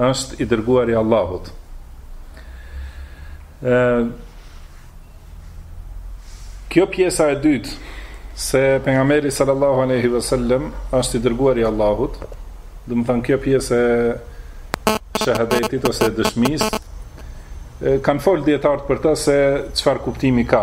Është i dërguari i Allahut. Ë Kjo pjesa e dytë se pejgamberi sallallahu alaihi wasallam është i dërguari i Allahut, domethënë kjo pjesë e shahadetit ose e dëshmisë kanë fol dijetarët për të se çfarë kuptimi ka.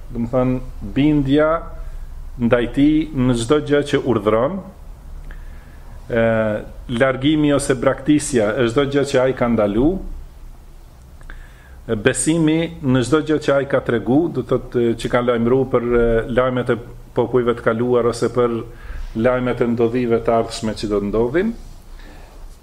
domethënë bindja ndaj tij në çdo gjë që urdhëron, ë largimi ose braktisja e çdo gjë që ai ka ndalu, besimi në çdo gjë që ai ka tregu, do të thotë që ka lajmëruar për lajmet e popujve të kaluar ose për lajmet e ndodhive të ardhshme që do të ndodhin.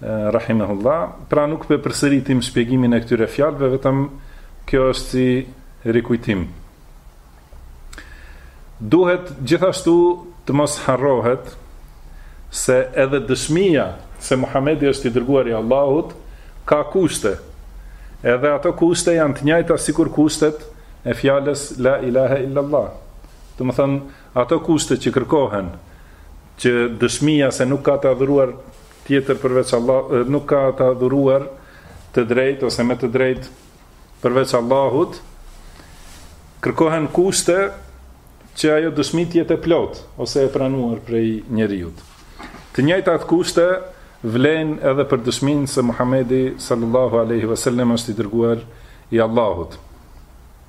Rahimehullah, pra nuk po e përsëritim shpjegimin e këtyre fjalëve, vetëm kjo është si rikujtim. Duhet gjithashtu të mos harrohet se edhe dëshmia se Muhamedi është i dërguar i Allahut ka kushte. Edhe ato kushte janë të njëjta sikur kushtet e fjalës la ilaha illallah. Domethënë Ato kushte që kërkohen, që dëshmia se nuk ka të adhuruar tjetër përveç Allah, nuk ka të adhuruar të drejtë ose me të drejtë përveç Allahut, kërkohen kushte që ajo dëshmi të jetë e plotë ose e pranuar prej njeriut. Të njëjtat kushte vlejnë edhe për dëshminë se Muhamedi sallallahu alaihi wasallam është i dërguar i Allahut.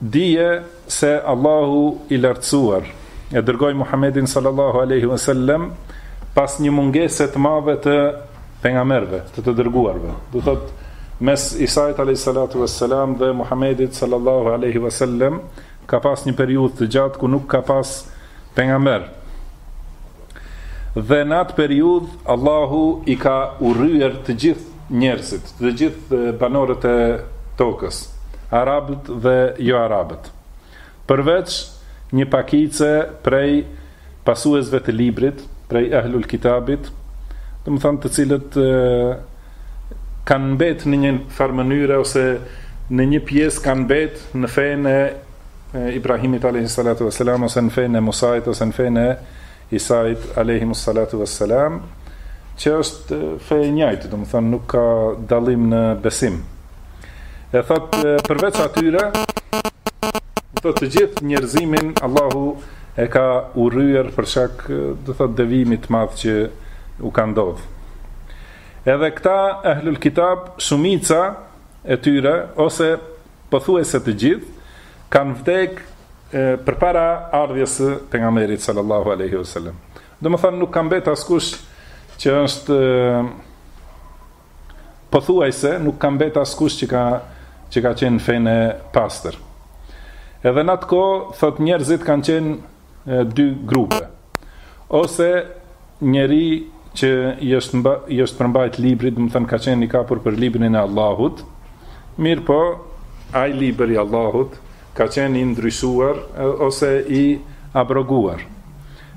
Dije se Allahu i Lartësuar e dërgoi Muhammedin sallallahu alaihi wasallam pas një mungese të madhe të pejgamberëve, të të dërguarve. Do thotë mes Isait alayhi salatu wassalam dhe Muhamedit sallallahu alaihi wasallam ka pas një periudhë të gjatë ku nuk ka pas pejgamber. Dhe në atë periudhë Allahu i ka urryer të gjithë njerëzit, të gjithë banorët e tokës, arabët dhe joarabët, përveç një pakice prej pasuesve të Librit, prej Ehlul Kitabit, domethënë të cilët kanë mbet në një farë mënyre ose në një pjesë kanë mbet në fenë e Ibrahimit alayhi salatu wasalam ose në fenë e Musait ose në fenë e Isait alejhimus salatu was salam, që është fe e njëjtë, domethënë nuk ka dallim në besim. E thotë përveç atyre, thotë të gjithë njerëzimin Allahu e ka urryer për shkak do thotë devijimit të madh që u ka ndodh. Edhe këta ehlul kitab, shumica e tyre, ose pothuajse të gjithë, kanë vdek e, përpara ardhjes së pejgamberit sallallahu alaihi wasallam. Domethënë nuk ka mbet askush që është pothuajse nuk ka mbet askush që ka që ka qenë në fenë e pastër. Edhe në atë kohë thotë njerëzit kanë qenë dy grupe. Ose njeri që i është mba, i është përmbajt librit, domethënë ka qenë i kapur për librin e Allahut, mirëpo ai libër i Allahut ka qenë i ndryshuar ose i abroguar.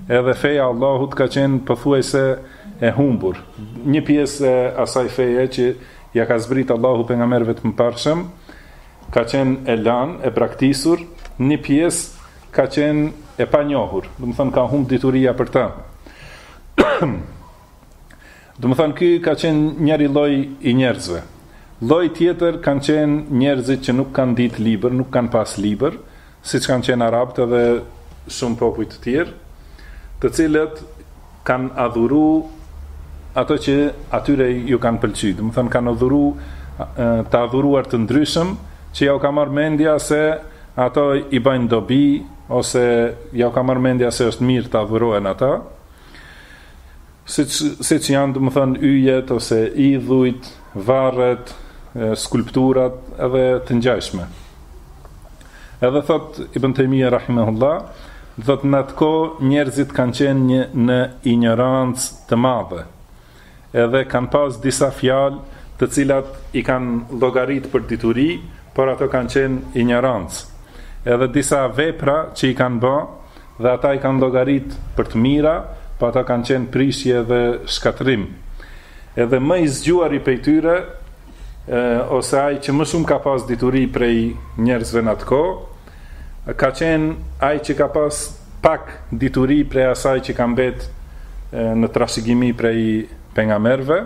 Edhe feja e Allahut ka qenë pothuajse e humbur. Një pjesë e asaj feje që ja ka zbrit Allahu pejgamberëve të mëparshëm ka qenë e lanë, e braktisur, një pjesë ka qenë e panjohur, domethënë ka humb dituria për ta. Domethënë ky ka qenë njëri lloj i njerëzve. Lloj tjetër kanë qenë njerëzit që nuk kanë ditë libër, nuk kanë pas libër, siç kanë qenë arabët edhe shumë popuj të tjerë, të cilët Kanë adhuru ato që atyre ju kanë pëlqy, domethënë kanë adhuru të adhuruar të ndryshëm që ja u ka marr mendja se ato i bëjnë dobi ose ja u ka marr mendja se është mirë të adhurohen ata. Siç siç janë, domethënë yjet ose idhujt, varret, skulpturat edhe të ngjashme. Edhe thotë Ibn Tejmije rahimehullah, thotë në atë kohë njerëzit kanë qenë një në injorancë të madhe. Edhe kanë pas disa fjalë të cilat i kanë llogarit për dituri, por ato kanë qenë injorancë. Edhe disa vepra që i kanë ba dhe ata i kanë llogarit për të mira, po ato kanë qenë prishje dhe shkatërrim. Edhe më i zgjuari prej tyre ose ai që më shumë ka pas dituri prej njerëzve në atë kohë, ka qenë ai që ka pas pak dituri prej asaj që ka mbet në trashëgimi prej pejgamberëve.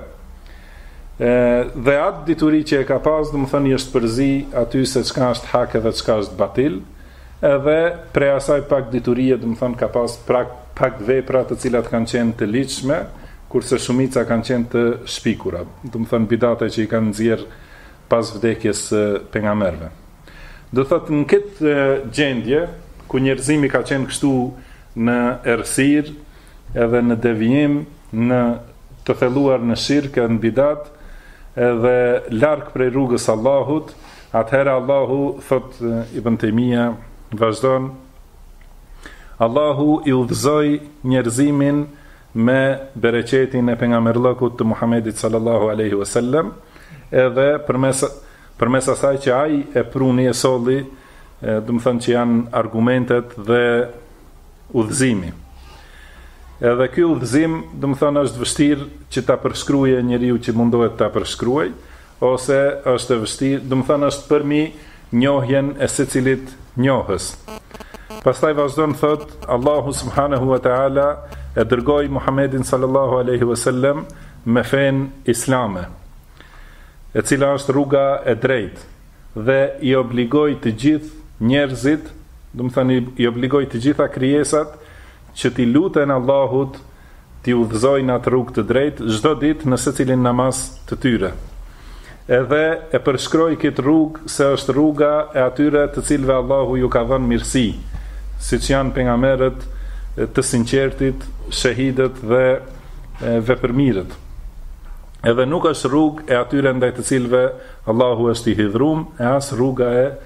Dhe atë dituri që e ka pas, domethënë, është përzi aty se çka është hak dhe çka është batil. Edhe prej asaj pak diturie, domethënë ka pas pra, pak vepra të cilat kanë qenë të ligjshme, kurse shumica kanë qenë të shpikura, domethënë bidate që i kanë nxjerr pas vdekjes së pejgamberëve. Do thotë në këtë gjendje ku njerëzimi ka qenë kështu në errësirë, edhe në devijim, në të thelluar në shirk, në bidat, edhe larg prej rrugës së Allahut, Atëherë Allahu thotë Ibn Taymija vazhdon Allahu i udhëzoi njerëzimin me bereqetin e pejgamberllëkut të Muhamedit sallallahu alaihi wasallam edhe përmes përmes asaj që ai e pruni e solli, domethënë që janë argumentet dhe udhëzimi. Edhe ky udhëzim, domethënë është vështirë që ta përshkruajë njeriu që mundohet ta përshkruajë, Ose është e vështirë, domethënë është përmi njohjen e secilit njohës. Pastaj vazhdon thotë, Allahu subhanehu ve teala e dërgoi Muhamedin sallallahu alejhi ve sellem me fenë islame, e cila është rruga e drejtë, dhe i obligoi të gjithë njerëzit, domethënë i obligoi të gjitha krijesat që t'i luten Allahut, t'i udhëzojë n'atë rrugë të drejtë çdo ditë në secilin namaz të tyre. Edhe e përshkroi këtë rrugë se është rruga e atyre të cilëve Allahu ju ka dhënë mirësi, siç janë pejgamberët, të sinqertit, shehidët dhe vepërmirët. Edhe nuk është rrugë e atyre ndaj të cilëve Allahu është i hidhrum, e as rruga e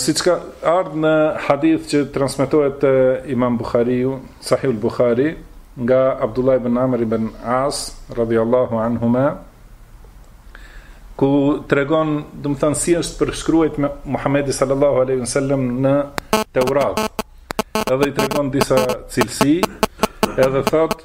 Siç ka ardhë në hadith që transmetohet te Imam Buhariu, Sahih al-Bukhari, nga Abdullah ibn Amr ibn As radhiyallahu anhuma, ku tregon, domethënë si është përshkruajt Muhamedi sallallahu alaihi wasallam në Teurat. Edhe i tregon disa cilësi, edhe thotë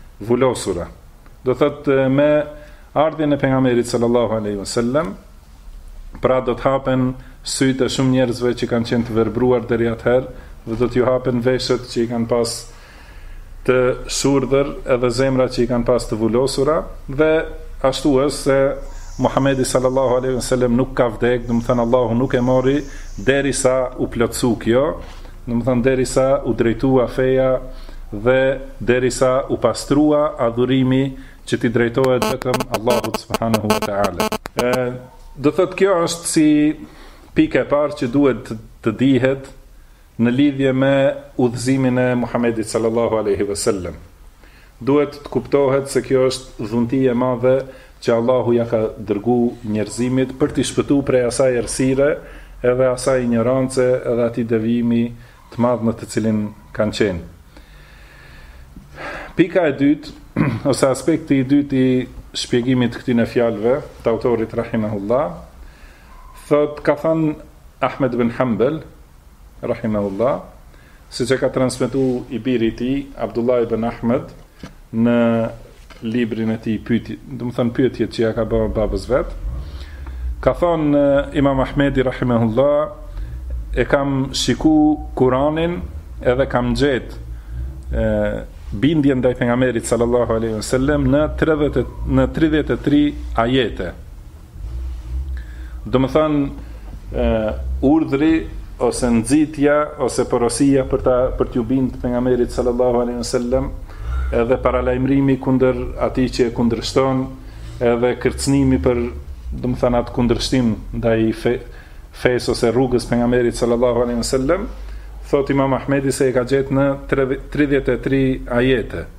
vulosura. Do thotë me ardhjen e pejgamberit sallallahu alaihi wasallam, pra do të hapen sytë e shumë njerëzve që kanë qenë të verbruar deri atëherë dhe do t'ju hapen veshët që i kanë pas të shurdhër edhe zemra që i kanë pas të vulosura dhe ashtu është se Muhamedi sallallahu alaihi wasallam nuk ka vdek, domethënë Allahu nuk e mori derisa u plotësu kjo, Domethënë derisa u drejtua feja dhe derisa u pastrua adhurimi që t'i drejtohet vetëm Allahut subhanahu wa taala. Ë do thotë kjo është si pika e parë që duhet të dihet në lidhje me udhëzimin e Muhamedit sallallahu alaihi wasallam. Duhet të kuptohet se kjo është dhunti e madhe që Allahu ia ka dërgu njerëzimit për t'i shpëtu prej asaj errësire edhe asaj injorance edhe atij devijimi të madh në të cilin kanë qenë. Pika e dytë ose aspekti i dytë i shpjegimit të këtyne fjalëve të autorit rahimahullah thotë ka thanë Ahmed ibn Hanbal rahimahullah Siç e ka transmetuar i biri i tij, Abdullah ibn Ahmed, në librin e tij Pyetje, domethënë pyetjet që ja ka bërë babës vet, ka thënë Imam Ahmedi rahimahullah, e kam shikuar Kur'anin edhe kam gjet ë bindjen ndaj pejgamberit sallallahu alaihi wasallam në 30 në 33 ajete. Domethënë, urdhri, ose nxitja, ose porosia për ta, për t'ju bindë pejgamberit sallallahu alaihi wasallam edhe paralajmërimi kundër atij që e kundërshton, edhe kërcnimi për, domethënë, atë kundërshtim ndaj fe, fesë ose rrugës pejgamberit sallallahu alaihi wasallam thotë imam Ahmedi se e ka gjetë në 33 ajete.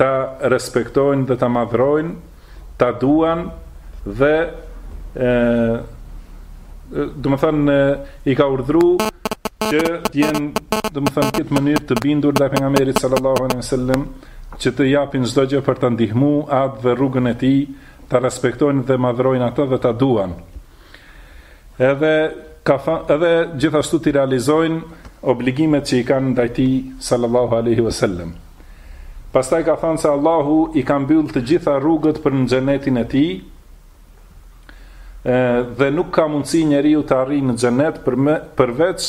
ta respektojnë dhe ta madhrojnë, ta duan dhe ë domethënë i ka urdhëruar që të jenë, domethënë këtë mënyrë të bindur ndaj pejgamberit sallallahu alejhi ve sellem, që të japin çdo gjë për ta ndihmuar atë dhe rrugën e tij, ta respektojnë dhe madhrojnë atë dhe ta duan. Edhe ka thënë edhe gjithashtu t'i realizojnë obligimet që i kanë ndaj tij sallallahu alaihi wasallam. Pastaj ka thënë se Allahu i ka mbyll të gjitha rrugët për në xhenetin e tij, dhe nuk ka mundësi njeriu të arrijë në xhenet për më përveç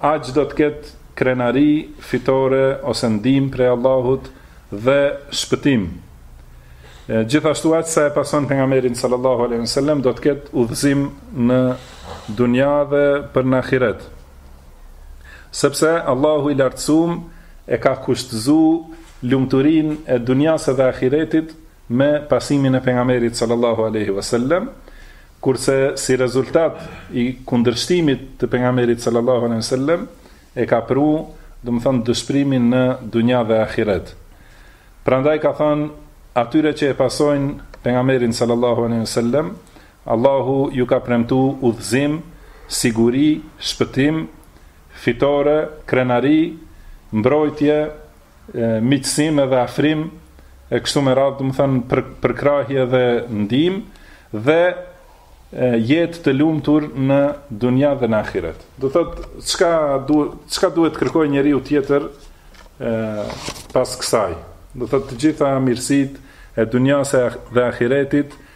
Aq do të ketë krenari, fitore ose ndihmë prej Allahut dhe shpëtim. Gjithashtu aq sa e pason pejgamberin sallallahu alejhi ve sellem do të ketë udhëzim në dunja dhe për në ahiret. Sepse Allahu i lartësuam e ka kushtëzu lumturinë e dunjasë dhe ahiretit me pasimin e pejgamberit sallallahu alejhi ve sellem, Kurse si rezultat i kundërshtimit të Pejgamberit sallallahu alejhi ve sellem e ka pru, domethënë dëshprimin në dunja dhe ahiret. Prandaj ka thënë atyre që e pasojnë Pejgamberin sallallahu alejhi ve sellem, Allahu ju ka premtu udhëzim, siguri, shpëtim, fitore, krenari, mbrojtje, miqësim edhe afrim e kështu me radhë, domethënë përkrahje dhe ndihmë dhe jetë të lumtur në dunja dhe në ahiret. Do thotë çka duhet çka duhet të kërkojë njeriu tjetër ë pas kësaj. Do thotë të gjitha mirësitë e dunjas dhe ahiretit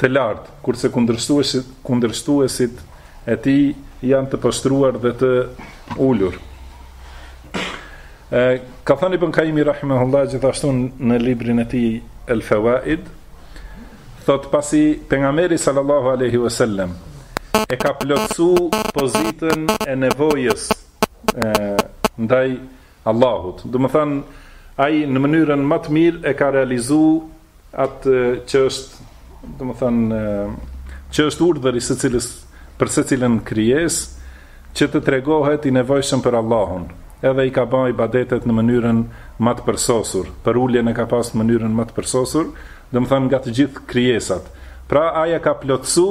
të lartë, kurse kundërshtuesit, kundërshtuesit e tij janë të poshtruar dhe të ulur. E, ka thënë Ibn Kaimi Rahimahullah gjithashtu në librin e tij El Fevaid, thotë pasi pejgamberi sallallahu alejhi ve sellem e ka plotësu pozitën e nevojës e, ndaj Allahut. Domethënë, ai në mënyrën ma të mirë e ka realizu atë që është, domethënë, që është urdhëri secilës për secilën krijesë që të tregohet i nevojshëm për Allahun. Edhe i ka ba ibadetet në mënyrën ma të përsosur, përuljen e ka pas në mënyrën ma të përsosur, domethënë nga të gjithë krijesat. Pra ai e ka plotësu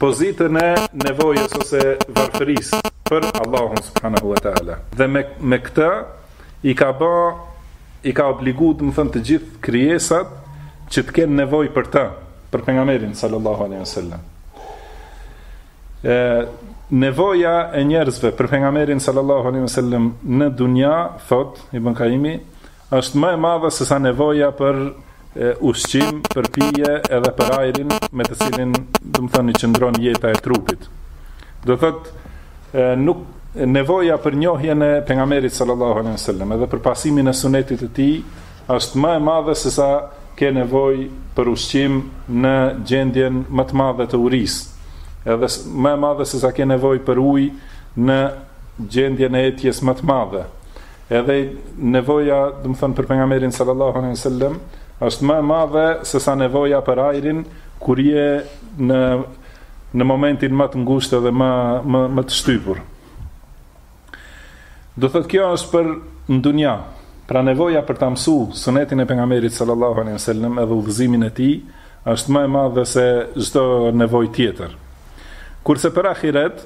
pozitën e nevojës ose varfërisë për Allahun subhanehu ve teala. Dhe me me këtë i ka ba i ka obligu, domethënë të gjithë krijesat që të kenë nevojë për ta, për pejgamberin sallallahu alejhi ve sellem. Nevoja e njerëzve për pejgamberin sallallahu alejhi ve sellem në dunja, thot Ibn Kaimi, Është më e madhe se sa nevoja për ushqim, për pije edhe për ajrin me të cilin, domethënë, qëndron jeta e trupit. Do thotë, nuk nevoja për njohjen e pejgamberit sallallahu alejhi ve sellem edhe për pasimin e sunetit të tij është më e madhe se sa ke nevojë për ushqim në gjendjen më të madhe të urisë. Edhe më e madhe se sa ke nevojë për ujë në gjendjen e etjes më të madhe. Edhe nevoja, domethënë për pejgamberin sallallahu alejhi ve sellem, është më e madhe se sa nevoja për ajrin kur je në në momentin më të ngushtë dhe më më më të shtypur. Do thotë kjo është për në dunja. Pra nevoja për ta mësu sunetin e pejgamberit sallallahu alejhi ve sellem edhe udhëzimin e tij është më e madhe se çdo nevojë tjetër. Kurse për ahiret,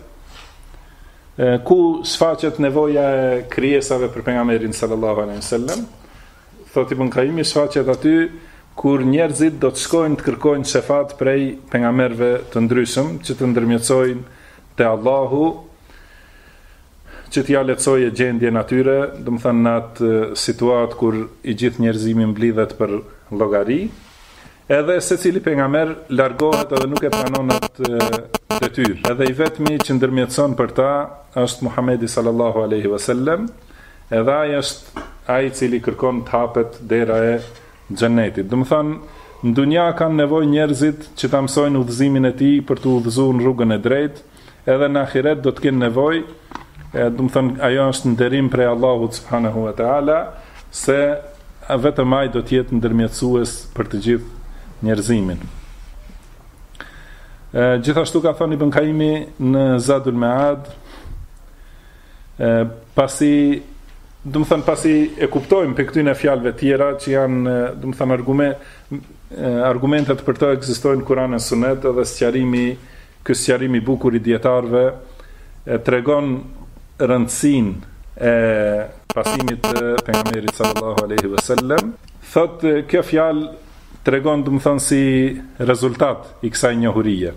Ku shfaqet nevoja e krijesave për pejgamberin sallallahu alaihi wasallam? Thotë Ibn Kaimi shfaqet aty kur njerëzit do të shkojnë të kërkojnë shefat prej pejgamberëve të ndryshëm që të ndërmjetësojnë te Allahu që t'ia lehtësojë gjendjen atyre, domethënë në atë situatë kur i gjithë njerëzimi mblidhet për llogari. Edhe secili pejgamber largohet edhe nuk e pranon atë detyrë. Edhe i vetmi që ndërmjetëson për ta është Muhamedi sallallahu alaihi wasallam, edhe ai është ai i cili kërkon të hapet dera e xhennetit. Domethënë, në dunja kanë nevojë njerëzit që ta mësojnë udhëzimin e tij për t'u udhëzu në rrugën e drejtë, edhe në ahiret do të kenë nevojë, domethënë ajo është nderim prej Allahut subhanahu wa taala se vetëm ai do të jetë ndërmjetësues për të gjithë njerëzimin. E, gjithashtu ka thënë Ibn Kaimi në Zadul Mead, e, pasi domethënë pasi e kuptojmë prej këtyre fjalëve tjera që janë domethënë argumente argumentet për të ekzistojnë në Kur'an e Sunet edhe sqarimi Ky sqarim i bukur i dijetarëve e tregon rëndësinë e pasimit të Pejgamberit sallallahu alejhi ve sellem. Thotë kjo fjalë tregon domethënë si rezultat i kësaj njohurie.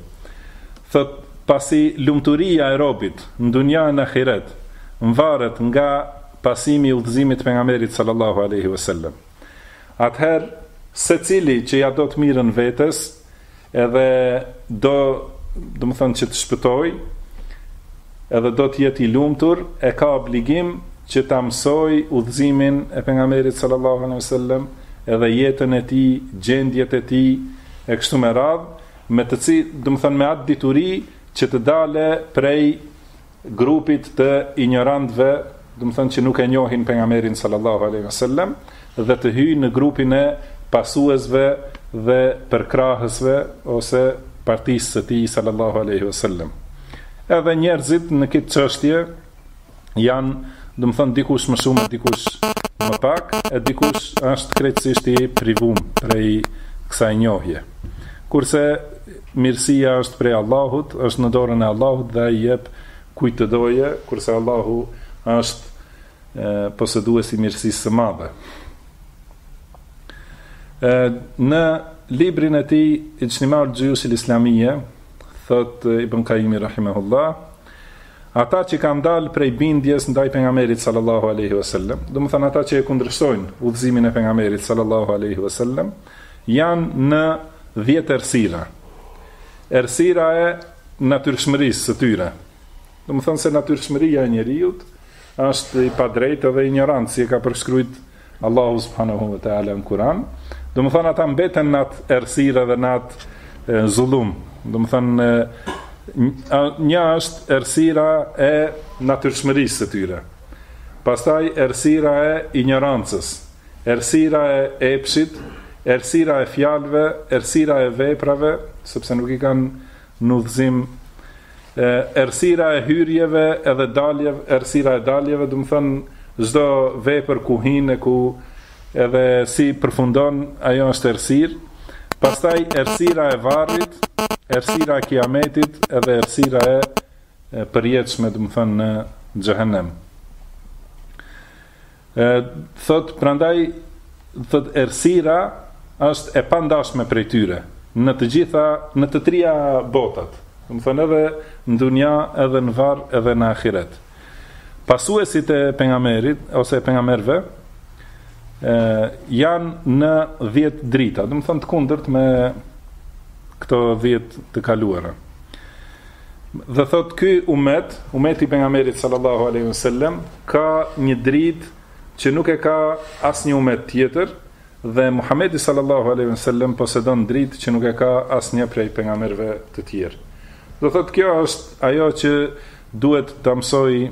Thotë pasi lumturia e robit në dunja e në ahiret mvaret nga pasimi i udhëzimit të Pejgamberit sallallahu alejhi ve sellem. Atëherë secili që ia do të mirën vetes Edhe do, domethënë që të shpëtoj, edhe do të jetë i lumtur, e ka obligim që ta mësoj udhëzimin e pejgamberit sallallahu alejhi ve sellem, edhe jetën e tij, gjendjet e tij e kështu me radhë, me të cilë, domethënë me atë dituri që të dale prej grupit të injorantëve, domethënë që nuk e njohin pejgamberin sallallahu alaihi wasallam dhe të hyjë në grupin e pasuesve dhe përkrahësve ose partisë së tij sallallahu alaihi wasallam. Edhe njerëzit në këtë çështje janë, domethënë dikush më shumë, dikush më pak, e dikush është krejtësisht i privum prej kësaj njohje. Kurse Mirësia është prej Allahut, është në dorën e Allahut dhe Ai e jep kujt të dojë, kurse Allahu është posedues i mirësisë së madhe. Në librin e tij Ijtima'ul Juyush al-Islamiyya, thot Ibn Qayyim rahimahullah, ata që kanë dalë prej bindjes ndaj pejgamberit sallallahu alaihi wasallam, domethënë ata që e kundërshtojnë udhëzimin e pejgamberit sallallahu alaihi wasallam, Janë në dhjetë errësira. Errësira e natyrshmërisë së tyre. Domethënë se natyrshmëria e njeriut është i padrejtë edhe injorant, si e ka përshkruajt Allahu subhanahu wa taala në Kur'an. Domethënë ata mbeten në atë errësirë edhe në atë zullum. Domethënë një është errësira e natyrshmërisë së tyre. Pastaj errësira e injorancës. Errësira e epshit, errësira e fjalëve, errësira e veprave, sepse nuk i kanë n'udhëzim, errësira e hyrjeve edhe daljeve, errësira e daljeve, domethënë çdo vepër ku hin e ku edhe si përfundon, ajo është errësirë. Pastaj errësira e varrit, errësira e Kijametit edhe errësira e përjetshme, domethënë në Xhehenem. E, thot, prandaj, thot, errësira është e pandashme prej tyre, në të gjitha, në të tria botat, domethënë edhe në dunja, edhe në varr, edhe në ahiret. Pasuesit e pejgamberit, ose e pejgamberëve, e, janë në dhjetë drita, domethënë të kundërt me këto dhjetë të kaluara. Dhe thotë ky umet, umeti i pejgamberit sallallahu alaihi wasallam, ka një dritë që nuk e ka asnjë umet tjetër dhe Muhamedi sallallahu alaihi wasallam posedon dritë që nuk e ka asnjë prej pejgamberëve të tjerë. Do thotë kjo është ajo që duhet ta mësoj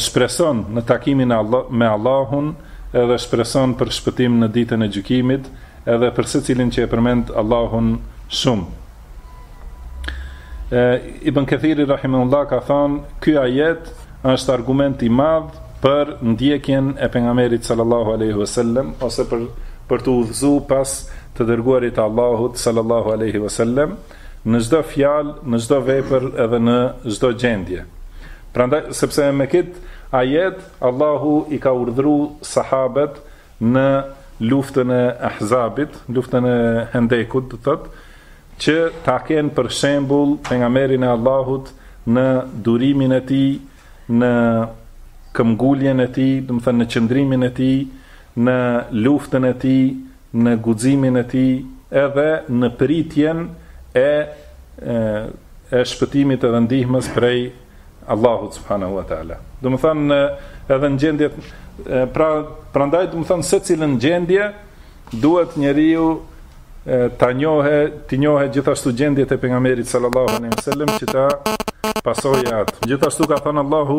shpreson në takimin me Allahun edhe shpreson për shpëtim në Ditën e Gjykimit edhe për secilin që e përmend Allahun shumë. Ibn Kethiri rahimahullah ka thënë, ky ajet është argument i madh për ndjekjen e pejgamberit sallallahu alaihi wasallam ose për për t'u udhëzuar pas të dërguarit të Allahut sallallahu alaihi wasallam në çdo fjalë, në çdo vepër edhe në çdo gjendje. Prandaj, sepse me këtë ajet, Allahu i ka urdhru sahabet në luftën e Ahzabit, luftën e Hendekut, do thotë, që ta kenë për shembul pejgamberin e Allahut në durimin e tij, në këmbënguljen e tij, domethënë në qëndrimin e tij, në luftën e tij, në guximin e tij edhe në pritjen e e shpëtimit edhe ndihmës prej Allahut subhanahu wa taala. Domethënë edhe në gjendje pra prandaj domethënë secilën gjendje duhet njeriu ta njohë, t'i njohë gjithashtu gjendjet e pejgamberit sallallahu alaihi wasallam që ta pasojë atë. Gjithashtu ka thënë Allahu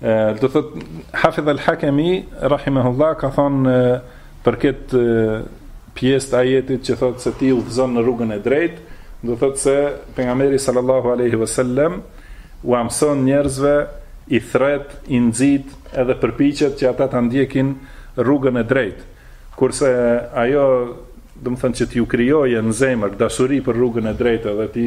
do të thotë Hafidh al-Hakimi rahimahullah ka thonë për këtë pjesë të ajetit që thotë se ti udhëzon në rrugën e drejtë, do të thotë se pejgamberi sallallahu alaihi wasallam u mëson njerëzve i thret, i nxit edhe përpiqet që ata ta ndjekin rrugën e drejtë. Kurse ajo, domethënë që t'u krijojë në zemër dashuri për rrugën e drejtë dhe t'i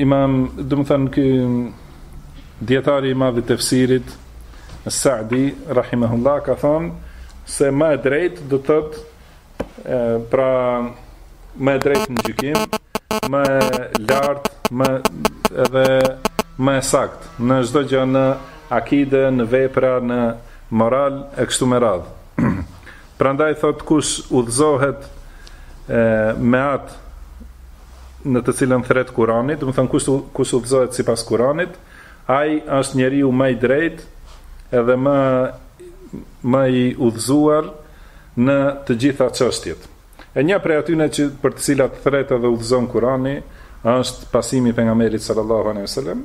Imam, domethënë ky dijetari i madh i tefsirit Sa'di rahimahullah ka thënë se më e drejtë do të thotë pra më e drejtë në gjykim, më e lartë, më edhe më e saktë në çdo gjë në akide, në vepra, në moral e kështu me radhë. Prandaj thotë kush udhëzohet me atë në të cilën thret Kurani, domethënë kush kush udhëzohet sipas Kuranit, ai është njeriu më i drejtë edhe më i udhëzuar në të gjitha çështjet. E një prej atyre që për të cilat thret edhe udhëzon Kurani është pasimi i pejgamberit sallallahu alejhi ve sellem,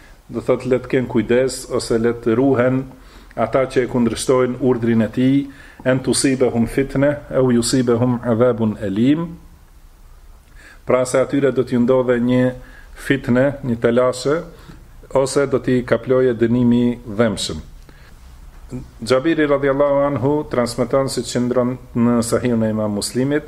do thotë le të kenë kujdes ose le të ruhen ata që e kundërshtojnë urdhrin e tij, en tusibehum fitneh ew jusibehum adhabun elim, pra se atyre do t'u ndodhë një fitne, një telashe, ose do t'i kaplojë dënimi i dhembshëm. Xhabiri radhiyallahu anhu transmeton si qëndron në Sahihun e Imam Muslimit,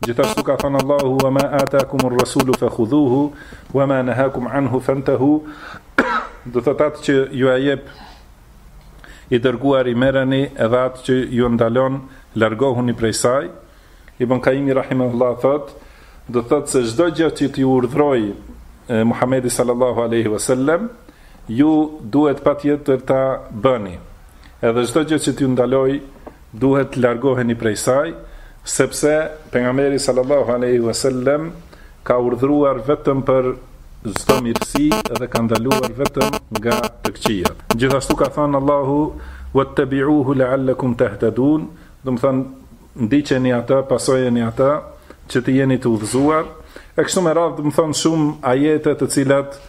Gjithashtu ka thënë Allahu, "Wa ma atakumur rasulu fakhudhuhu, wa ma nahakum anhu fantahu", do të thotë atë që ju a jep i dërguari merreni edhe atë që ju ndalon largohuni prej saj. Ibn Kajimi rahimahullah thotë, do të thotë se çdo gjë që t'ju urdhërojë Muhamedi sallallahu alaihi wasallam, ju duhet patjetër ta bëni. Edhe çdo gjë që t'ju ndalojë, Duhet të largoheni prej saj, sepse Pejgamberi sallallahu alejhi ve sellem ka urdhëruar vetëm për çdo mirësi dhe ka ndaluar vetëm nga të këqijat. Gjithashtu ka thënë Allahu, "Wattabi'uhu la'allakum tahtadun", domethënë, ndiqeni atë, pasojeni atë, që të jeni të udhëzuar. E kështu me radhë, domethënë, shumë ajete të cilat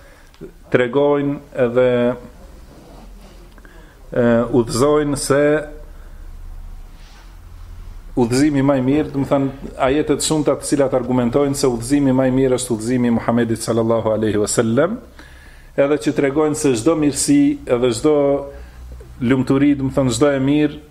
tregojnë dhe udhëzojnë se udhëzimi më i mirë, domethënë ajete të shumta të cilat argumentojnë se udhëzimi më i mirë është udhëzimi i Muhamedit sallallahu alaihi wasallam, edhe që tregojnë se çdo mirësi edhe çdo lumturi, domethënë çdo e mirë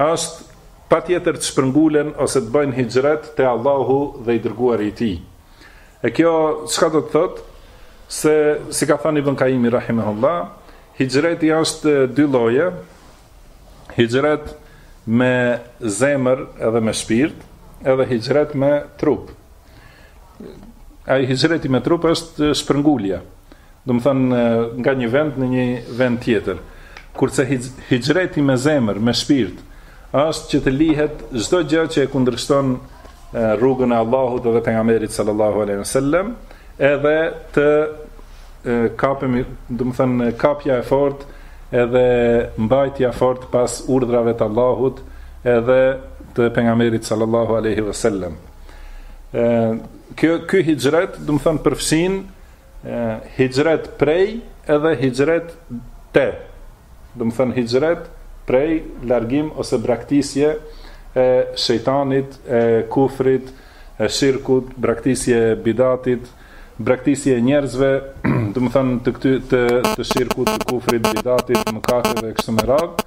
Është patjetër të shpërngulen ose të bëjnë hixhret te Allahu dhe i dërguari i Tij. E kjo çka do të thotë? Se si ka thënë Ibn Kajimi rahimahullah, hixhreti është dy lloje. Hixhret me zemër edhe me shpirt, edhe hixhret me trup. Ai hixhreti me trup është shpërngulja. Domethënë nga një vend në një vend tjetër. Kurse hixhreti me zemër, me shpirt, është që të lihet çdo gjë që e kundërshton rrugën e Allahut dhe pejgamberit sallallahu alejhi ve sellem, edhe të kapemi, domethënë kapja e fortë edhe mbajtja fort pas urdhrave të Allahut edhe të pejgamberit sallallahu alaihi wasallam Kjo, ky hijret, domethënë përfshin, hijret prej edhe hijret te. Domethënë hijret prej largim ose braktisje e shejtanit, e kufrit, e shirkut, braktisje e bidatit, braktisje e njerëzve, domethënë të, këtyre, të, të shirkut, të kufrit, bidatit, mëkateve, e kështu me radhë,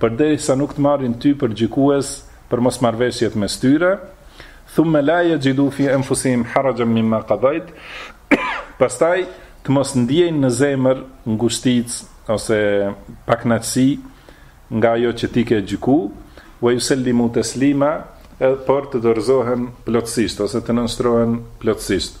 përderisa nuk të marrin ty për gjykues për mosmarrëveshjet mes tyre, thumme la yajidû fî enfusihim harajan mimma qadajt, pastaj të mos ndiejnë në zemër ngushticë ose pakënaqësi nga ajo që ti ke gjyku, wa yusallimu teslima, por të dorëzohen plotësisht ose të nënshtrohen plotësisht.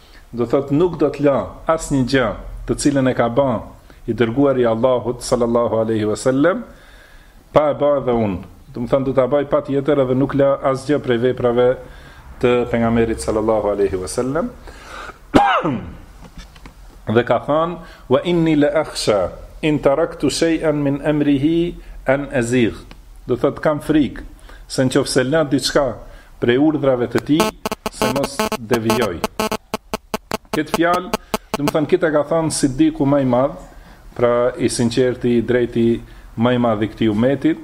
do thotë nuk do të la asnjë gjë të cilën e ka ba i dërguari i Allahut sallallahu alaihi wasallam pa e ba edhe unë domethanë do ta baj patjetër edhe nuk la asgjë prej veprave të pejgamberit sallallahu alaihi wasallam dhe ka thanë wa inni la akhsha in taraktu shay'an min amrihi an azigh do thotë kam frikë se në qoftë se la diçka prej urdhrave të tij se mos devijoj. Këtë fjalë, domethënë këtë e ka thënë Siddiku ma i madh, pra i sinqerti, i drejti ma i madh i këtij umeti.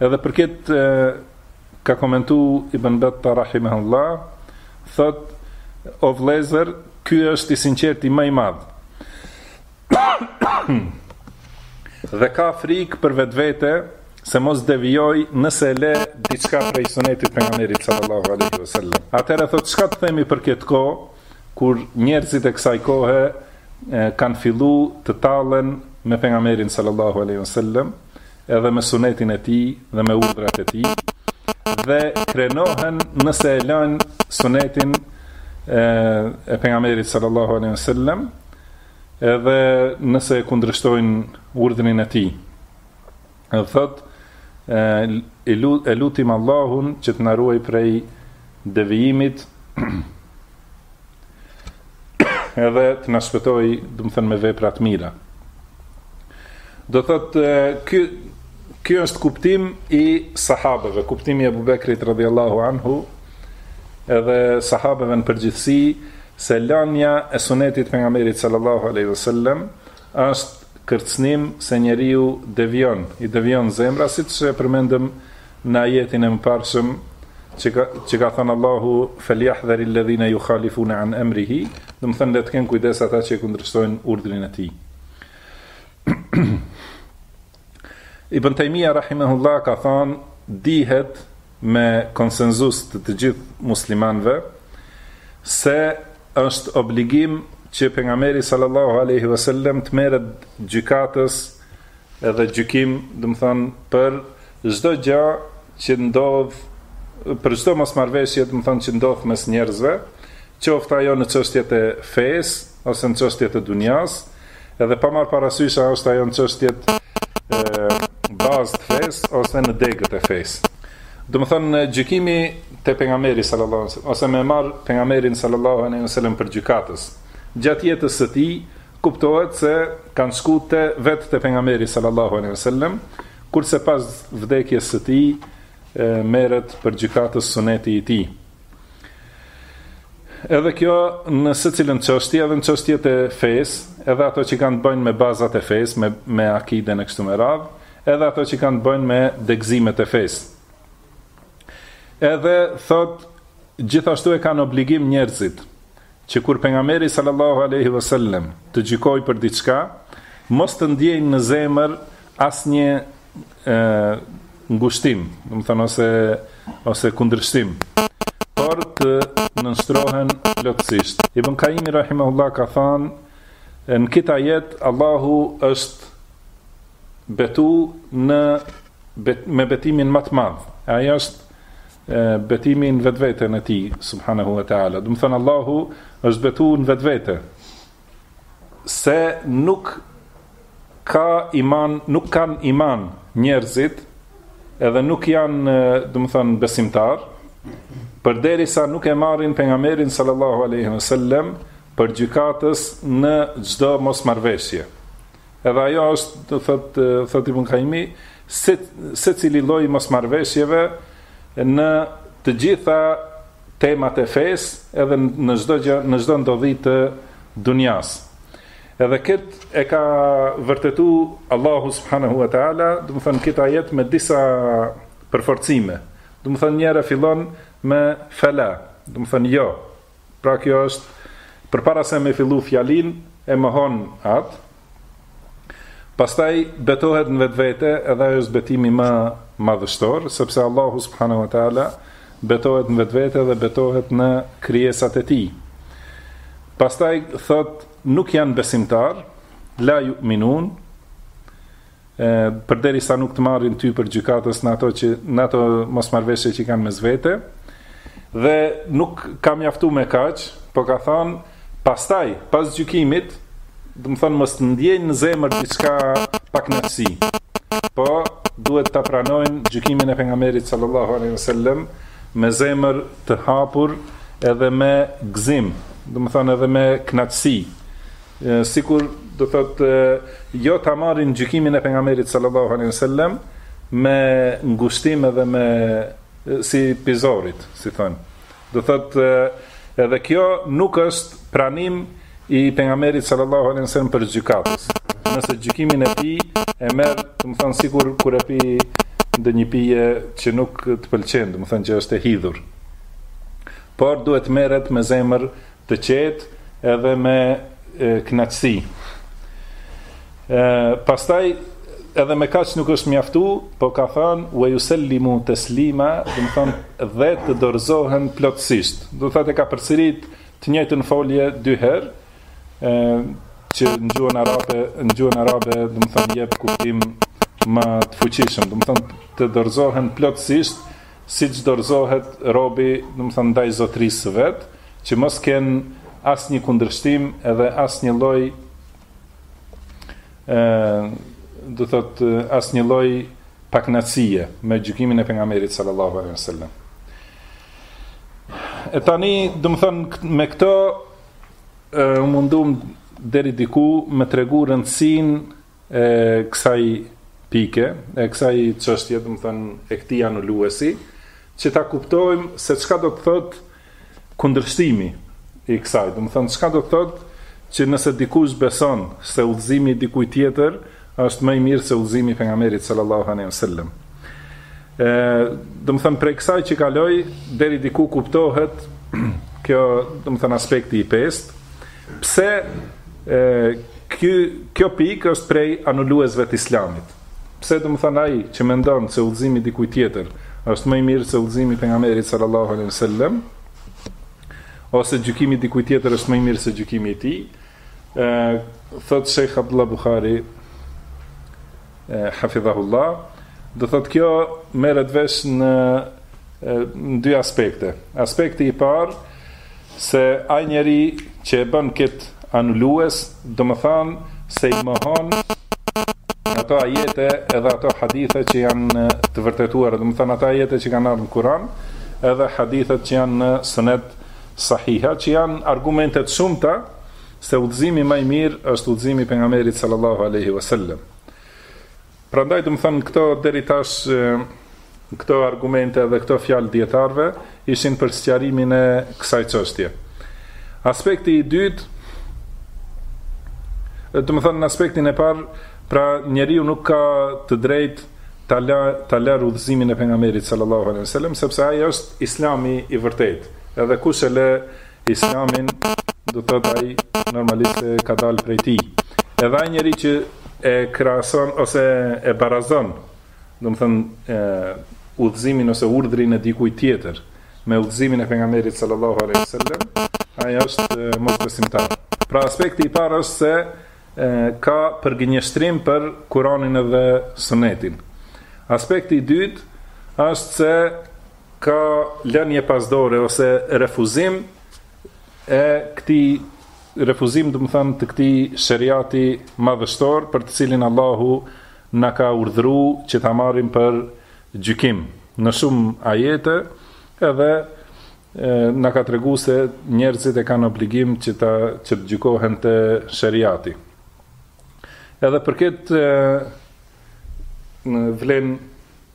Edhe për këtë ka komentu Ibn Battah rahimahullah, thotë o vllezër, ky është i sinqerti ma i madh. dhe ka frikë për vetvete se mos devijoj nëse le diçka prej sunetit pejgamberit sallallahu alaihi wasallam. Atëherë thotë çka të themi për këtë kohë kur njerëzit e kësaj kohe kanë fillu të tallen me pengamerin sallallahu aleyhi sallem edhe me sunetin e tij dhe me urdhrat e tij dhe krenohen nëse e lanë sunetin e, e pengamerit sallallahu aleyhi sallem edhe nëse e kundërshtojnë urdhrin e tij. Dhe thotë, e, lut, e lutim Allahun që të na ruajë prej devijimit edhe të na shpëtojë, domethënë me vepra t'mira. Do thotë, kjo, kjo është kuptim i sahabeve, kuptim i Ebu Bekrit radiallahu anhu, edhe sahabeve në përgjithsi, Se lanja e sunetit të Pejgamberit sallallahu alejhi ve sellem është kërcënim se njeriu devijon, i devijon zemra siç e përmendëm në ajetin e mëparshëm që ka, që ka thënë Allahu felyahdharil ladhina yukhalifuna an amrihi, domethënë le të kenë kujdes ata që e kundërshtojnë urdhrin e tij. Ibn Tejmije rahimehullah ka thënë, dihet me konsenzus të të gjithë muslimanëve se është obligim që pejgamberi sallallahu alaihi wasallam të merret gjykatës edhe gjykim, domethënë për çdo gjë që ndodh për çdo mosmarrëveshje, domethënë që ndodh mes njerëzve, qoftë ajo në çështjet e fesë ose në çështjet e dunjas, Edhe pa marrë parasysh a është ajo në çështjet bazë të fesë ose në degët e fesë. Domethënë gjykimi te pejgamberi sallallahu alaihi wasallam ose me marr pejgamberin sallallahu alaihi wasallam për gjykatës. Gjatë jetës së tij kuptohet se kanë shku te vetë te pejgamberi sallallahu alaihi wasallam, kurse pas vdekjes së tij merret për gjykatës suneti i tij. Edhe kjo në secilën çështje, edhe në çështjet e fesë, edhe ato që kanë të bëjnë me bazat e fesë, me me akiden e kështu me radh, edhe ato që kanë të bëjnë me degëzimet e fesë. Edhe thotë gjithashtu e kanë obligim njerëzit Që kur Pejgamberi sallallahu alejhi ve sellem të gjykojë për diçka, mos të ndjejnë në zemër asnjë ë ngushtim, domethënë ose ose kundërshtim, por të nënshtrohen plotësisht. Ibn Kajimi rahimahullah ka thënë në këtë ajet Allahu është betu në bet, me betimin më të madh. Ai është Betimi në vetveten e Tij, subhanehu ve teala. Domethënë Allahu është betu në vetvete se nuk ka iman, nuk kanë iman njerëzit, edhe nuk janë, domethënë, besimtarë, përderisa nuk e marrin pejgamberin sallallahu alaihi wasallam për gjykatës në çdo mosmarrëveshje. Edhe ajo është, thotë, thotë Ibn Kajimi, se, secili lloj i mosmarrëveshjeve në të gjitha temat e fesë edhe në çdo gjë, në çdo ndodhi të dunjas. Edhe kët e ka vërtetu Allahu subhanahu wa taala, domethënë kët ajet me disa përforcime. Domethënë njëra fillon me fela, domethënë jo. Pra kjo është përpara se me fillu fjalinë e mohon atë, pastaj betohet në vetvete edhe ai është betimi më madhështor, sepse Allahu subhanahu wa taala betohet në vetvete dhe betohet në krijesat e tij. Pastaj thotë nuk janë besimtarë, la yu'minun, E, përderisa nuk të marrin ty për gjykatës në ato që në nëpër ato mosmarrëveshje që kanë mes vete dhe nuk ka mjaftu me kaq, po ka thënë pastaj pas gjykimit, domethënë mos të ndjejnë në zemër diçka pakënaqësi. Po duhet ta pranojnë gjykimin e pejgamberit sallallahu alaihi wasallam me zemër të hapur edhe me gëzim, domethënë edhe me kënaqësi. Sikur, do të thotë, jo ta marrin gjykimin e Pejgamberit sallallahu alejhi ve sellem me ngushtim edhe me si pi zorit, si thonë. Do thotë, edhe kjo nuk është pranim i Pejgamberit sallallahu alejhi ve sellem për gjykatës. Nëse gjykimin e tij e merr, domethënë, sikur kur e pi ndonjë pije që nuk të pëlqen, domethënë që është e hidhur. Por duhet të merret me zemër Të qetë edhe me kënaqësi. Ë pastaj edhe me kaq nuk është mjaftu, po ka thënë wa yusallimu taslima, domethënë dhe të dorëzohen plotësisht. Do të thotë e ka përsërit të njëjtën folje dy herë, ë që në gjuhën arabe, në gjuhën arabe domethënë jep kuptim më të fuqishëm, domethënë të dorëzohen plotësisht Siç dorëzohet robi, domethënë ndaj zotërisë së vet, që mos kenë asnjë kundërshtim edhe asnjë lloj ë do thotë asnjë lloj pakënaqësie me gjykimin e pejgamberit sallallahu alaihi wasallam. E tani, domethënë me këto u mundum deri diku me tregu rëndësinë e kësaj pike, e kësaj çështje, domethënë e këtij anuluesi, që ta kuptojmë se çka do të thotë kundërshtimi i kësaj. Domethënë çka do të thotë që nëse dikush beson se udhëzimi i dikujt tjetër është më i mirë se udhëzimi i pejgamberit sallallahu alaihi wasallam. Ë, domethënë prej kësaj që kaloi deri diku kuptohet kjo, domethënë aspekti i pestë, Pse ky kjo pikë është prej anuluesve të Islamit? Pse domethënë ai që mendon se udhëzimi i dikujt tjetër është më i mirë se udhëzimi i pejgamberit sallallahu alaihi wasallam ose gjykimi i dikujt tjetër është më i mirë se gjykimi i tij? Ë thot Sheikh Abdullah Buhari hafidhahullah do thot kjo merret vesh në në dy aspekte. Aspekti i parë Se ai njeri që e bën kët anulues domethën se i mohon ato ajete edhe ato hadithe që jan të vërtetuara domethën ato ajete që kan ardh në Kuran edhe hadithet që jan në Sunet sahiha që jan argumente të shumta se udhëzimi ma i mir është udhëzimi i pejgamberit sallallahu alejhi wasallam Prandaj domethënë këto deri tash këto argumente dhe këto fjalë dijetarëve ishin për sqarimin e kësaj çështje. Aspekti i dytë domethënë në aspektin e parë, pra njeriu nuk ka të drejtë ta la ta la udhëzimin e pejgamberit sallallahu alaihi wasallam, sepse ai është Islami i vërtetë. Edhe kush e lë Islamin, do të thotë ai normalisht se ka dalë prej tij. Edhe ai njeri që e krahason ose e barazon, domethënë udhëzimin ose urdhrin e dikujt tjetër me udhëzimin e pejgamberit sallallahu alaihi wasallam, ai është mosbesimtar. Pra aspekti i parë është se e, ka përgënjeshtrim për Kur'anin dhe Sunetin. Aspekti i dytë është se Ka lënie pas dore ose refuzim e këtij refuzim, domethënë, të këtij sheriati madhështor për të cilin Allahu na ka urdhëru që ta marrim për gjykim. Në shumë ajete edhe na ka tregu se njerëzit e kanë obligim që ta që të gjykohen te sheriati. Edhe për këtë vlen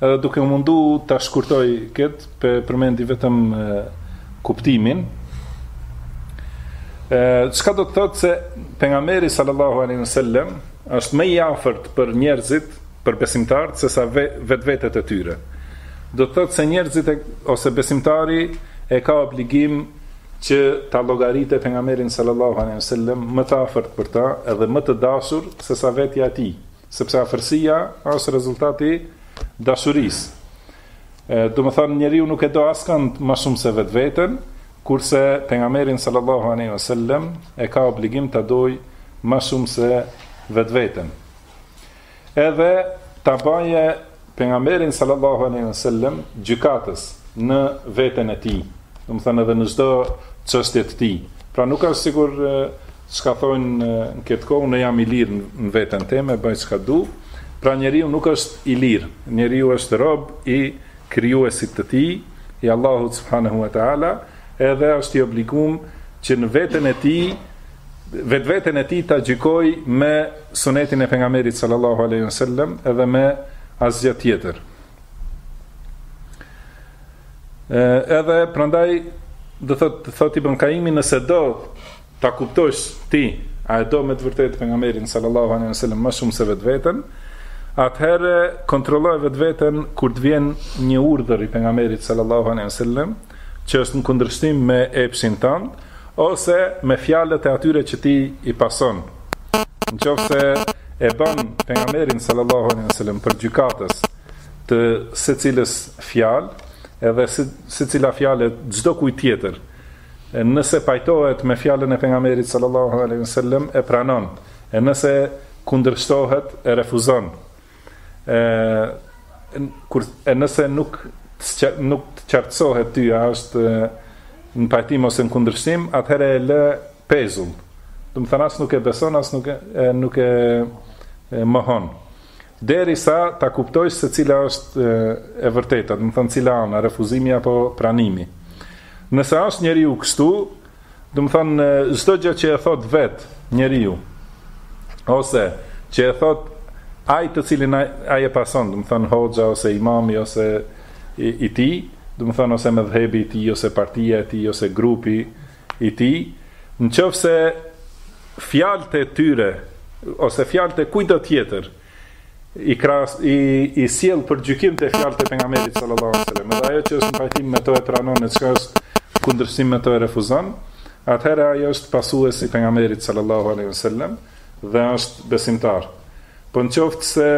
Edhe duke u mundu ta shkurtoj këtë, pe përmendi vetëm e, kuptimin. Ë çka do të thotë se pejgamberi sallallahu alaihi wasallam është më i afërt për njerëzit, për besimtarët sesa vetvetet e tyre. Do të thotë se njerëzit e, ose besimtari e ka obligim që ta llogaritë pejgamberin sallallahu alaihi wasallam më të afërt për ta edhe më të dashur sesa vetja e tij. Sepse afërsia është rezultat i dashurisë. Domethënë njeriu nuk e do askand ma shumë se vetveten, kurse pejgamberin sallallahu alaihi wasallam e ka obligim ta dojë ma shumë se vetveten. Edhe ta bajë pejgamberin sallallahu alaihi wasallam gjykatës në veten e tij, domethënë edhe në çdo çështje të tij. Pra nuk është sikur Çka thojnë në ketë kohë, unë jam i lirë në veten teme, bëj çka du. Pra njeriu nuk është i lirë, njeriu është rob i Krijuesit të tij, i Allahut subhanehu ve teala, edhe është i obliguar që në veten e tij vetveten e tij ta gjykojë me sunetin e pejgamberit sallallahu alaihi wasallam edhe me asgjë tjetër. Edhe prandaj do thot thot Ibn Kaimi nëse do Ta kuptosh ti a e do me të vërtetë Pejgamberin sallallahu alejhi ve sellem më shumë se vetveten, atëherë kontrollo vetveten kur të vjen një urdhër i Pejgamberit sallallahu alejhi ve sellem që është në kundërshtim me epshin tënd ose me fjalët e atyre që ti i pason. Në qoftë se e bën Pejgamberin sallallahu alejhi ve sellem për gjykatës të secilës fjalë, edhe secila fjalë e çdo kujt tjetër, E nëse pajtohet me fjalën e Pejgamberit sallallahu alejhi ve sellem e pranon, e nëse kundërshtohet e refuzon. E kur e nëse nuk nuk të qartësohet ty a është në pajtim ose në kundërshtim, atëherë e lë pezull. Domethënë as nuk e beson, as nuk e nuk e, e mohon. Deri sa ta kuptojë se cila është e vërteta, domethënë cila ana, refuzimi apo pranimi. Nëse është njeriu kështu, domethënë çdo gjë që e thot vet njeriu ose që e thot ai të cilin ai e pason, domethënë hoxha ose imami ose i, i tij, domethënë ose medhhebi i tij ose partia e tij ose grupi i tij, në qoftë se fjalët e tyre ose fjalët e kujtdo tjetër i kras i i sjell për gjykim te fjalët e pejgamberit sallallahu alaihi wasallam dhe ajo që është në pajtim me to e pranon e çka është në kundërshtim me to e refuzon atëherë ai është pasues i pejgamberit sallallahu alaihi wasallam dhe është besimtar po në qoftë se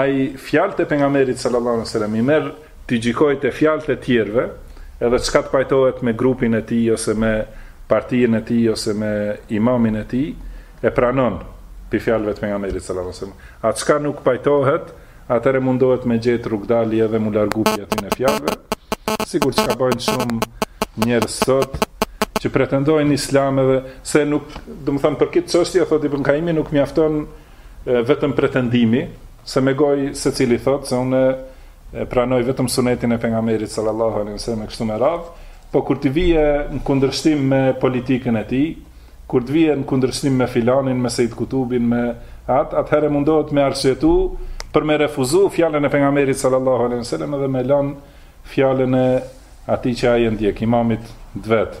ai fjalët e pejgamberit sallallahu alaihi wasallam i merr T'i gjykojë te fjalët e tjerve edhe çka të pajtohet me grupin e tij ose me partinë e tij ose me imamin e tij e pranon pi fjalëve të pejgamberit sallallahu alejhi ve sellem a çka nuk pajtohet atëherë mundohet me gjet rrugdalje edhe mu largu pi atyne fjalëve sikur çka bajnë shumë njerëz sot që pretendojnë islam edhe sunet domethënë për këtë çështje thotë ibn Kaimi nuk mjafton vetëm pretendimi se me gojë secili thotë se unë e pranoj vetëm sunetin e pejgamberit sallallahu alejhi wasallam e kështu me radh, po kur të vjen në kundërshtim me politikën e tij, kur të vjen në kundërshtim me filanin, me Seid Kutubin, me atë, atëherë mundohet me arsyetu për me refuzu fjalën e pejgamberit sallallahu alejhi wasallam dhe me lan fjalën e atij që ai e ndjek, imamit të vet.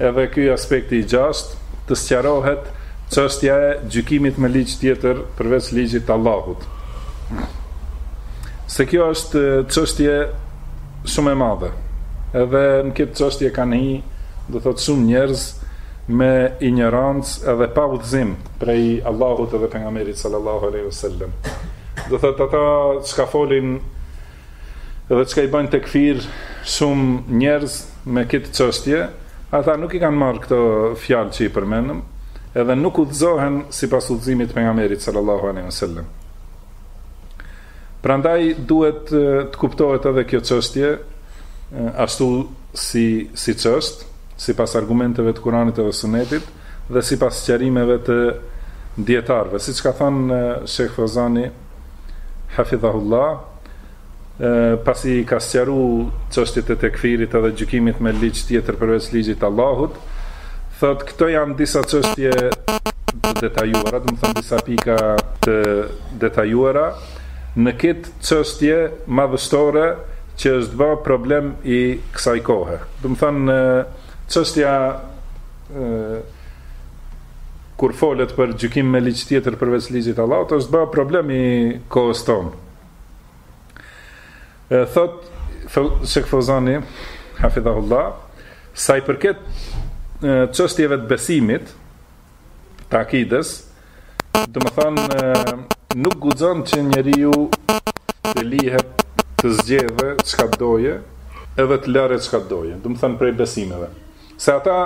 Edhe ky aspekti i gjashtë, të sqarohet çështja e gjykimit me ligj tjetër përveç ligjit t'Allahut. Se kjo është çështje shumë e madhe. Edhe në këtë çështje kanë hi, do thotë shumë njerëz me injorancë edhe pa udhëzim prej Allahut edhe pejgamberit sallallahu alejhi wasallam. Do thotë ata çka folin Edhe çka i bajnë tekfir shumë njerëz me këtë çështje, ata nuk i kanë marrë këto fjalë që i përmendëm, edhe nuk udhëzohen sipas udhëzimit të Pejgamberit sallallahu alejhi ve sellem. Prandaj duhet të kuptohet edhe kjo çështje ashtu si siç është, sipas argumenteve të Kuranit dhe Sunetit dhe sipas sqarimeve të dietarëve, siç ka thënë Sheh Fozani Hafidhahullah, pasi i ka sqaru çështjet e tekfirit edhe gjykimit me ligj tjetër përveç ligjit t'Allahut, thot këto janë disa çështje të detajuara, domethënë disa pika të detajuara, në këtë çështje madhështore që është ba problem i kësaj kohe. Domethënë çështja kur folet për gjykim me ligj tjetër përveç ligjit të Allahut, është bërë problem i kohës tonë. E thot Sheh Fozani, hafidhahullah, sa i përket çështjeve të besimit, të akides, domethënë nuk guxon që njeriu të lihet të zgjedhë çka don, edhe të lërë çka don, domethënë prej besimeve. Se ata,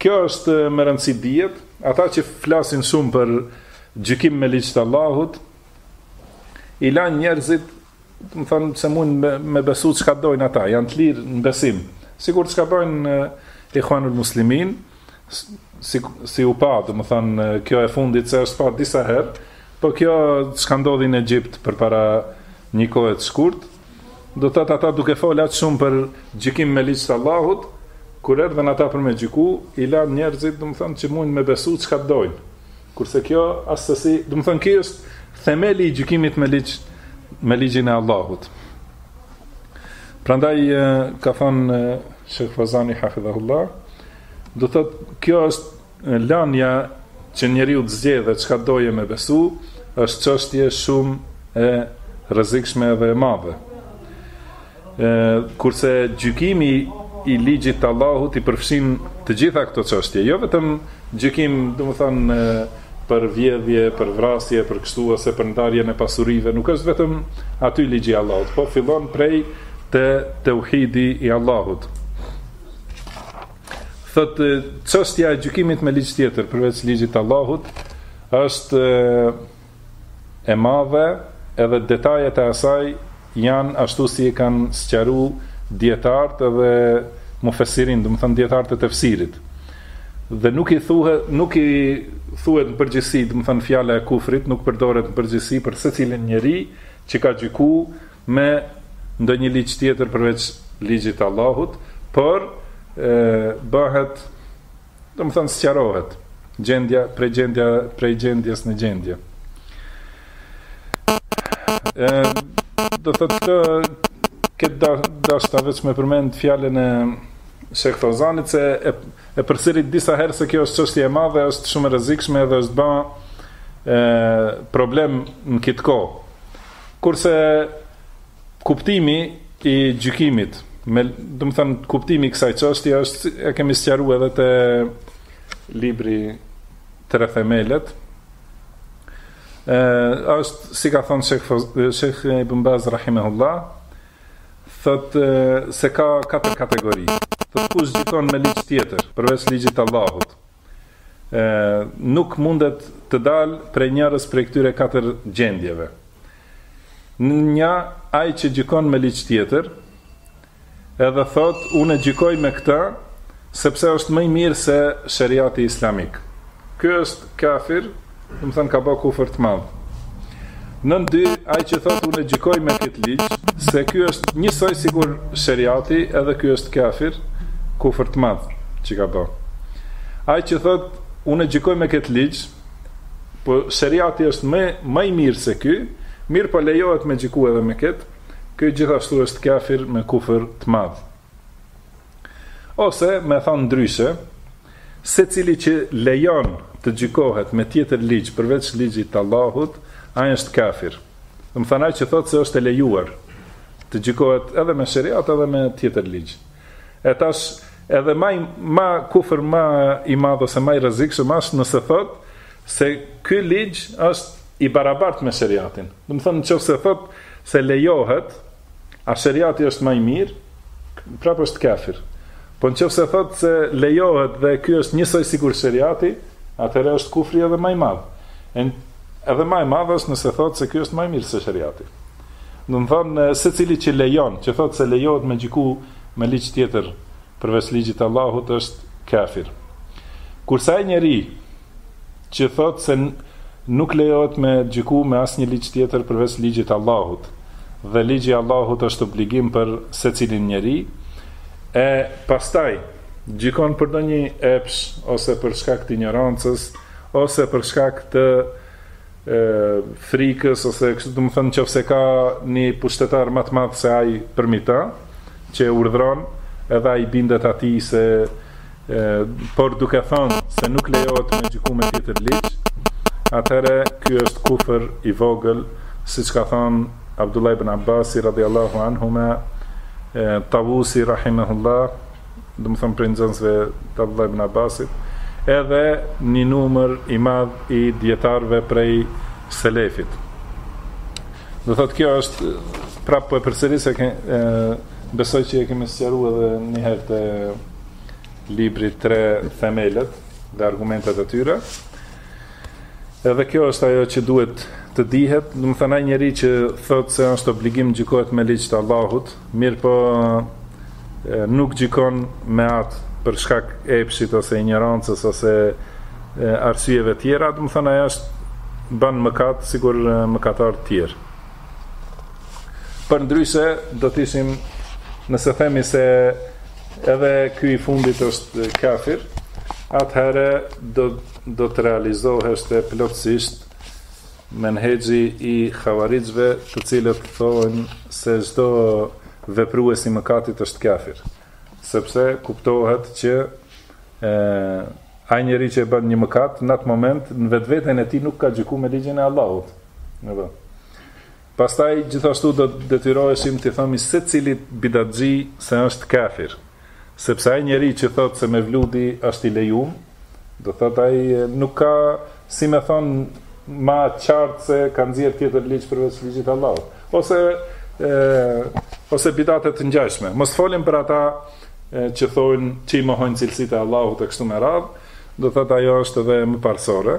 kjo është me rëndësi të dihet, ata që flasin shumë për gjykim me ligj të Allahut, i lanë njerëzit, domethënë se mund me, me besu çka dojnë ata, janë të lirë në besim, sikur çka bojnë Ihuanul Muslimin, si, si u pa, domethënë, kjo e fundit se është pa disa herë, po kjo çka ndodhi në Egjipt përpara një kohe t'shkurt, Do thotë ata duke fol aq shumë për gjykim me ligj të Allahut, kur erdhen ata për me gjyku, i lanë njerëzit, domethënë, që mujn me besu çka të dojnë. Kurse kjo, asësi, domethënë, kjo është themeli i gjykimit me ligj, me ligjin e Allahut. Prandaj, ka thënë, Sheh Fozani, Hafidhahullah, do thotë kjo është Lënia që njeriu të zgjedhë çka don me besu, është çështje shumë e rrezikshme dhe e madhe. Ë kurse gjykimi i ligjit të Allahut i përfshin të gjitha këto çështje, jo vetëm gjykim, domethënë për vjedhje, për vrasje, për kështu ose për ndarjen e pasurive, nuk është vetëm aty ligji i Allahut, po fillon prej te teuhidi i Allahut. Thot çështja e gjykimit me ligj tjetër përveç ligjit të Allahut është e madhe edhe detajet e asaj janë ashtu si i kanë sqaru dijetarët edhe mufesirin, domethënë dijetarët e tefsirit. Dhe nuk i thuhe, nuk i thuhet në përgjithësi, domethënë fjala e kufrit, nuk përdoret në përgjithësi për secilin njeri që ka gjyku me ndonjë ligj tjetër përveç ligjit të Allahut, por bëhet, domethënë sqarohet gjendja prej gjendja prej gjendjes në gjendje. Ë do të thotë këtë këtë deshta veç me përmend fjalën e Sheikh Fauzanit se e, e përsërit disa herë se kjo është çështje e madhe, është shumë e rrezikshme edhe është ba e, problem në këtë kohë. Kurse kuptimi i gjykimit, domethënë kuptimi i kësaj çështje është e kemi sqaruar edhe te libri tre themelet. Ë është si ka thënë Sheikh Sheikh Ibn Baz rahimahullah, thotë se ka katër kategori. Thotë kush gjykon me ligj tjetër përveç ligjit të Allahut, nuk mundet të dalë prej njërës prej këtyre katër gjendjeve. Nën një, ai që gjykon me ligj tjetër, edhe thot, unë e gjykoj me këtë, sepse është më i mirë se sheriati islamik. Ky është kafir, Domethënë ka bë kufër të madh. Nën dy, ai që thotë unë gjykoj me këtë ligj, se ky është njësoj sikur sheriati, edhe ky është kafir, kufër të madh që ka bë. Ai që thotë unë gjykoj me këtë ligj, po sheriati është më më i mirë se ky, mirëpo lejohet me gjyku edhe me këtë, ky gjithashtu është kafir me kufër të madh. Ose, me thanë ndryshe, secili që lejon të gjykohet me tjetër ligj përveç ligjit të Allahut, ai është kafir. Domethanë, ai që thotë se është e lejuar të gjykohet edhe me sheriat edhe me tjetër ligj. E tash, edhe ma, ma kufër ma i madh ose ma i rrezikshëm është nëse thotë se ky ligj është i barabart me sheriatin. Domethanë, në qoftë se thotë se lejohet, A sheriati është ma i mirë, prapë është kafir. Po në qoftë se thotë se lejohet dhe ky është njësoj sikur sheriati, atëherë është kufri edhe ma i madh. E, edhe ma i madh është nëse thotë se ky është ma i mirë se sheriati. Domethanë, secili që lejon, që thotë se lejohet me gjyku me ligj tjetër përveç ligjit t'Allahut është kafir. Kurse një njeri që thotë se nuk lejohet me gjyku me asnjë ligj tjetër përveç ligjit të Allahut dhe ligji i Allahut është obligim për secilin njeri, e pastaj gjykon për ndonjë epsh ose për shkak të injorancës ose për shkak të e frikës ose kështu domethënë nëse ka një pushtetar më të madh se ai përmbi ta që e urdhëron edhe ai bindet atij se e, por duke thënë se nuk lejohet me gjyku me tjetër ligj atëherë ky është kufër i vogël siç ka thënë Abdullah ibn Abbas radhiyallahu anhuma Tavusi rahimahullah domethënë prej nxënësve të Abdullah ibn Abbasit, edhe një numër i madh i dijetarëve prej selefit. Do thotë kjo është prapë po e përsëris se ke, e, besoj që e kemi sqaruar edhe një herë te libri tre themelet dhe argumentet e tyre. Edhe kjo është ajo që duhet të dihet, domethënë ai njeriu që thotë se është obligim gjykohet me ligj të Allahut, Mirëpo nuk gjykon me atë për shkak epshit ose injorancës ose arsyeve tjera, domethënë ai është bën mëkat sikur mëkatarë të tjerë. Përndryshe do të ishim nëse themi se edhe ky i fundit është kafir, atëherë do do të realizoheshte plotësisht Menhexhi i Havarixhve të cilët thonë se çdo veprues i mëkatit është kafir, sepse kuptohet që e, ai njeri që e bën një mëkat në atë moment në vetveten e tij nuk ka gjyku me ligjin e Allahut. Apo. Pastaj gjithashtu do të detyroheshim t'i themi secilit bidatxhi se është kafir. Sepse ai njeri që thotë se Mevludi është i lejumë, do thotë ai nuk ka, si me thënë, ma qartë se ka nxjerrë tjetër ligj përveç ligjit Allahut. Ose, e, ose bidate të ngjajshme. Mos folim për ata e, që thonë që i mohojnë cilësitë e Allahut e kështu me radhë, do thotë ajo është edhe më parësore.